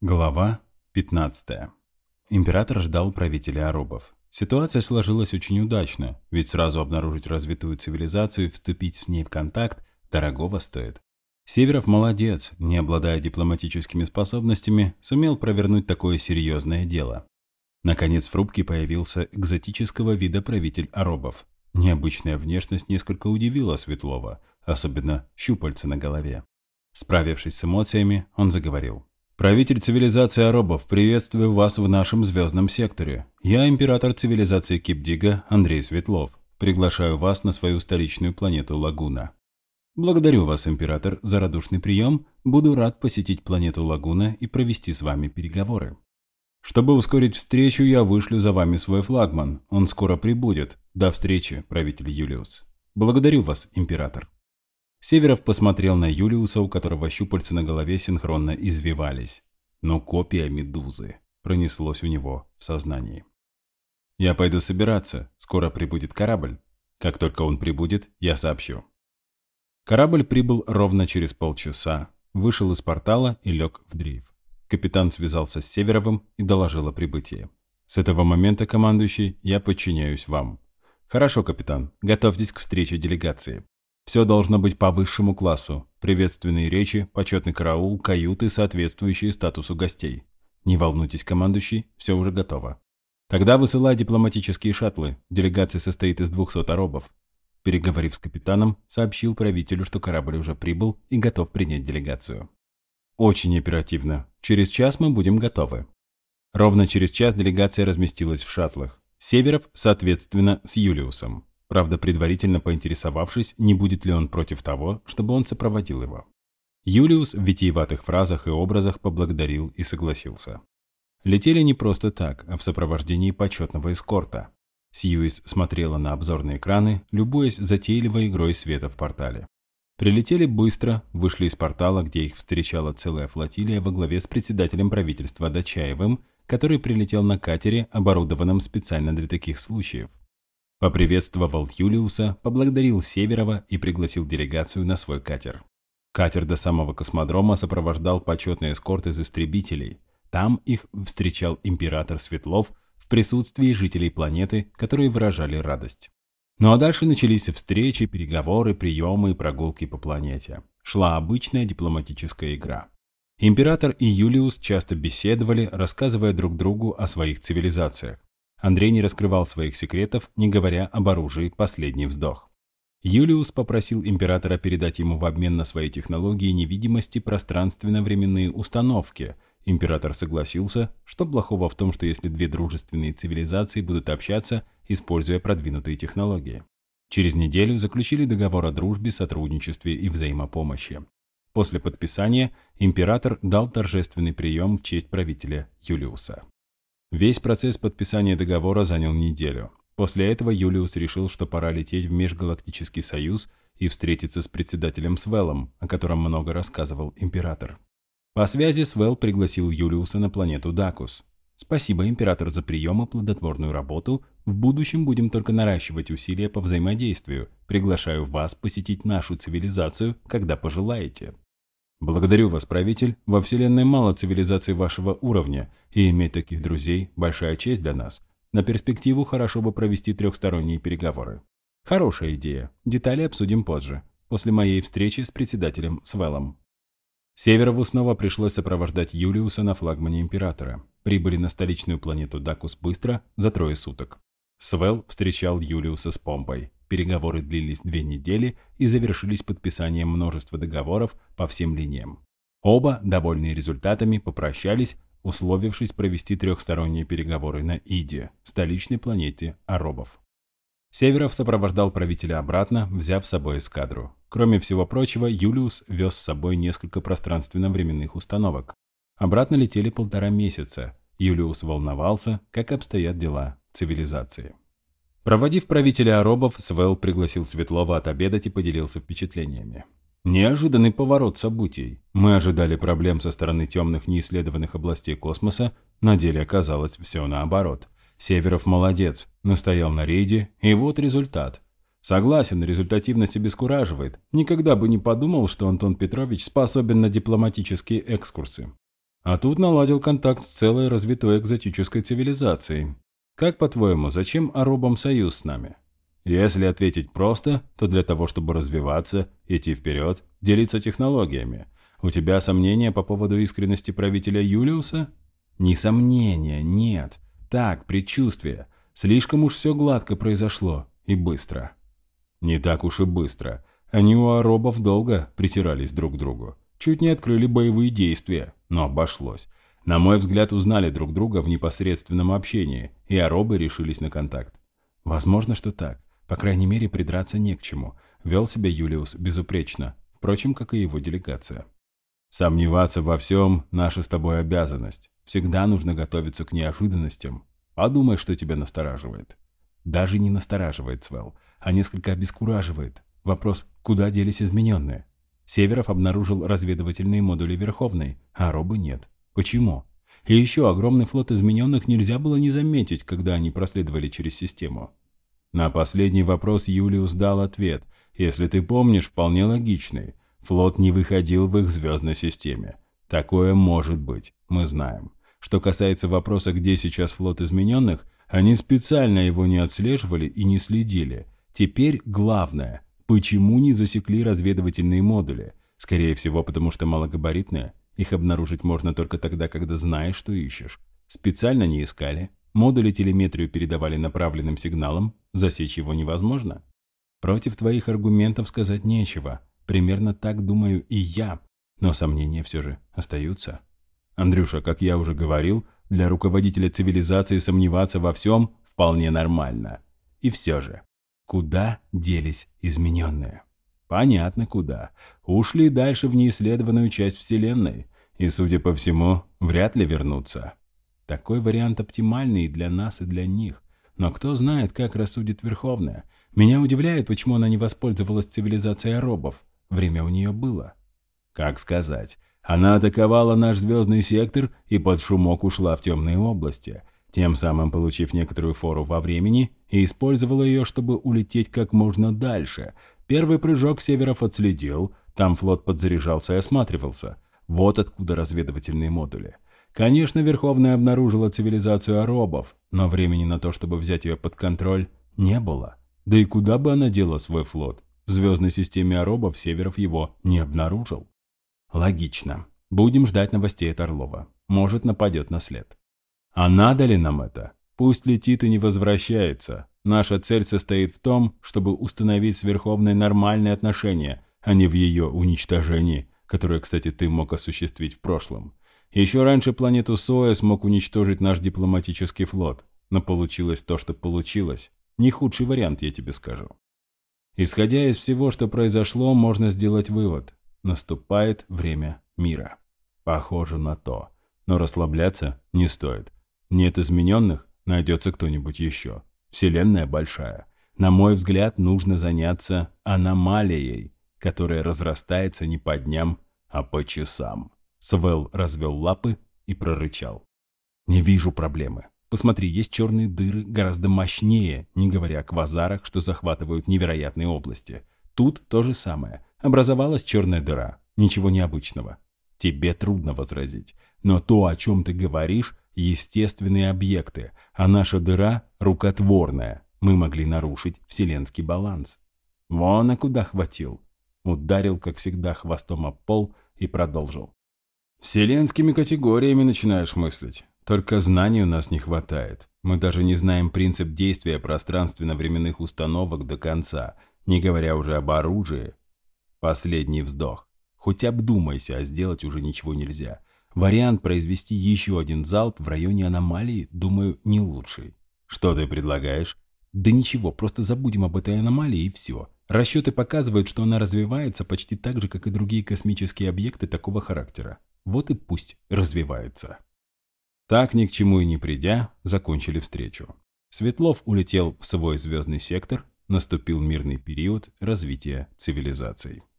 Глава 15. Император ждал правителя аробов. Ситуация сложилась очень удачно, ведь сразу обнаружить развитую цивилизацию и вступить с ней в контакт дорогого стоит. Северов молодец, не обладая дипломатическими способностями, сумел провернуть такое серьезное дело. Наконец в рубке появился экзотического вида правитель аробов. Необычная внешность несколько удивила Светлова, особенно щупальца на голове. Справившись с эмоциями, он заговорил. Правитель цивилизации аробов, приветствую вас в нашем звездном секторе. Я император цивилизации Кипдига Андрей Светлов. Приглашаю вас на свою столичную планету Лагуна. Благодарю вас, император, за радушный прием. Буду рад посетить планету Лагуна и провести с вами переговоры. Чтобы ускорить встречу, я вышлю за вами свой флагман. Он скоро прибудет. До встречи, правитель Юлиус. Благодарю вас, император. Северов посмотрел на Юлиуса, у которого щупальца на голове синхронно извивались. Но копия медузы пронеслось у него в сознании. «Я пойду собираться. Скоро прибудет корабль. Как только он прибудет, я сообщу». Корабль прибыл ровно через полчаса, вышел из портала и лег в дрейф. Капитан связался с Северовым и доложил о прибытии. «С этого момента, командующий, я подчиняюсь вам». «Хорошо, капитан. Готовьтесь к встрече делегации. Все должно быть по высшему классу. Приветственные речи, почетный караул, каюты, соответствующие статусу гостей. Не волнуйтесь, командующий, все уже готово. Тогда высылай дипломатические шаттлы. Делегация состоит из 200 аробов. Переговорив с капитаном, сообщил правителю, что корабль уже прибыл и готов принять делегацию. Очень оперативно. Через час мы будем готовы. Ровно через час делегация разместилась в шаттлах. Северов, соответственно, с Юлиусом правда предварительно поинтересовавшись, не будет ли он против того, чтобы он сопроводил его. Юлиус в витиеватых фразах и образах поблагодарил и согласился. Летели не просто так, а в сопровождении почетного эскорта. Сьюис смотрела на обзорные экраны, любуясь затейливой игрой света в портале. Прилетели быстро, вышли из портала, где их встречала целая флотилия во главе с председателем правительства Дачаевым, который прилетел на катере, оборудованном специально для таких случаев. Поприветствовал Юлиуса, поблагодарил Северова и пригласил делегацию на свой катер. Катер до самого космодрома сопровождал почетный эскорт из истребителей. Там их встречал император Светлов в присутствии жителей планеты, которые выражали радость. Ну а дальше начались встречи, переговоры, приемы и прогулки по планете. Шла обычная дипломатическая игра. Император и Юлиус часто беседовали, рассказывая друг другу о своих цивилизациях. Андрей не раскрывал своих секретов, не говоря об оружии «Последний вздох». Юлиус попросил императора передать ему в обмен на свои технологии невидимости пространственно-временные установки. Император согласился, что плохого в том, что если две дружественные цивилизации будут общаться, используя продвинутые технологии. Через неделю заключили договор о дружбе, сотрудничестве и взаимопомощи. После подписания император дал торжественный прием в честь правителя Юлиуса. Весь процесс подписания договора занял неделю. После этого Юлиус решил, что пора лететь в Межгалактический Союз и встретиться с председателем Свеллом, о котором много рассказывал император. По связи Свел пригласил Юлиуса на планету Дакус. «Спасибо, император, за прием и плодотворную работу. В будущем будем только наращивать усилия по взаимодействию. Приглашаю вас посетить нашу цивилизацию, когда пожелаете». Благодарю вас, правитель. Во Вселенной мало цивилизаций вашего уровня, и иметь таких друзей – большая честь для нас. На перспективу хорошо бы провести трехсторонние переговоры. Хорошая идея. Детали обсудим позже, после моей встречи с председателем Свеллом. Северову снова пришлось сопровождать Юлиуса на флагмане Императора. Прибыли на столичную планету Дакус быстро, за трое суток. Свел встречал Юлиуса с помпой. Переговоры длились две недели и завершились подписанием множества договоров по всем линиям. Оба, довольные результатами, попрощались, условившись провести трехсторонние переговоры на Иде, столичной планете Аробов. Северов сопровождал правителя обратно, взяв с собой эскадру. Кроме всего прочего, Юлиус вез с собой несколько пространственно-временных установок. Обратно летели полтора месяца. Юлиус волновался, как обстоят дела цивилизации. Проводив правителя аробов, Свел пригласил Светлова отобедать и поделился впечатлениями. Неожиданный поворот событий. Мы ожидали проблем со стороны темных неисследованных областей космоса, на деле оказалось все наоборот. Северов молодец, настоял на рейде, и вот результат. Согласен, результативность обескураживает. Никогда бы не подумал, что Антон Петрович способен на дипломатические экскурсы. А тут наладил контакт с целой развитой экзотической цивилизацией. Как по-твоему, зачем аробам союз с нами? Если ответить просто, то для того, чтобы развиваться, идти вперед, делиться технологиями. У тебя сомнения по поводу искренности правителя Юлиуса? Не сомнения, нет. Так, предчувствие. Слишком уж все гладко произошло и быстро. Не так уж и быстро. Они у аробов долго притирались друг к другу. Чуть не открыли боевые действия, но обошлось. На мой взгляд, узнали друг друга в непосредственном общении, и аробы решились на контакт. Возможно, что так. По крайней мере, придраться не к чему. Вел себя Юлиус безупречно, впрочем, как и его делегация. Сомневаться во всем – наша с тобой обязанность. Всегда нужно готовиться к неожиданностям. Подумай, что тебя настораживает. Даже не настораживает, Свел, а несколько обескураживает. Вопрос, куда делись измененные? Северов обнаружил разведывательные модули Верховной, а Робы нет. Почему? И еще огромный флот измененных нельзя было не заметить, когда они проследовали через систему. На последний вопрос Юлиус дал ответ, если ты помнишь, вполне логичный. Флот не выходил в их звездной системе. Такое может быть, мы знаем. Что касается вопроса, где сейчас флот измененных, они специально его не отслеживали и не следили. Теперь главное, почему не засекли разведывательные модули? Скорее всего, потому что малогабаритные. Их обнаружить можно только тогда, когда знаешь, что ищешь. Специально не искали, Модули телеметрию передавали направленным сигналом, засечь его невозможно. Против твоих аргументов сказать нечего. Примерно так думаю и я, но сомнения все же остаются. Андрюша, как я уже говорил, для руководителя цивилизации сомневаться во всем вполне нормально. И все же, куда делись измененные? Понятно, куда. Ушли дальше в неисследованную часть Вселенной, и, судя по всему, вряд ли вернутся. Такой вариант оптимальный и для нас, и для них. Но кто знает, как рассудит Верховная. Меня удивляет, почему она не воспользовалась цивилизацией робов. Время у нее было. Как сказать? Она атаковала наш звездный сектор и под шумок ушла в темные области, тем самым получив некоторую фору во времени и использовала ее, чтобы улететь как можно дальше. Первый прыжок Северов отследил, там флот подзаряжался и осматривался. Вот откуда разведывательные модули. Конечно, Верховная обнаружила цивилизацию аробов, но времени на то, чтобы взять ее под контроль, не было. Да и куда бы она дела свой флот? В звездной системе аробов Северов его не обнаружил. Логично. Будем ждать новостей от Орлова. Может, нападет на след. А надо ли нам это? Пусть летит и не возвращается. Наша цель состоит в том, чтобы установить с Верховной нормальные отношения, а не в ее уничтожении, которое, кстати, ты мог осуществить в прошлом. Еще раньше планету Соя смог уничтожить наш дипломатический флот, но получилось то, что получилось. Не худший вариант, я тебе скажу. Исходя из всего, что произошло, можно сделать вывод. Наступает время мира. Похоже на то. Но расслабляться не стоит. Нет измененных, найдется кто-нибудь еще. Вселенная большая. На мой взгляд, нужно заняться аномалией, которая разрастается не по дням, а по часам. Свел развел лапы и прорычал. «Не вижу проблемы. Посмотри, есть черные дыры гораздо мощнее, не говоря о квазарах, что захватывают невероятные области. Тут то же самое. Образовалась черная дыра. Ничего необычного. Тебе трудно возразить. Но то, о чем ты говоришь, естественные объекты, а наша дыра рукотворная. Мы могли нарушить вселенский баланс. Вон, а куда хватил. Ударил, как всегда, хвостом об пол и продолжил. Вселенскими категориями начинаешь мыслить. Только знаний у нас не хватает. Мы даже не знаем принцип действия пространственно-временных установок до конца, не говоря уже об оружии. Последний вздох. Хоть обдумайся, а сделать уже ничего нельзя. Вариант произвести еще один залп в районе аномалии, думаю, не лучший. Что ты предлагаешь? Да ничего, просто забудем об этой аномалии и все. Расчеты показывают, что она развивается почти так же, как и другие космические объекты такого характера. Вот и пусть развивается. Так, ни к чему и не придя, закончили встречу. Светлов улетел в свой звездный сектор, наступил мирный период развития цивилизаций.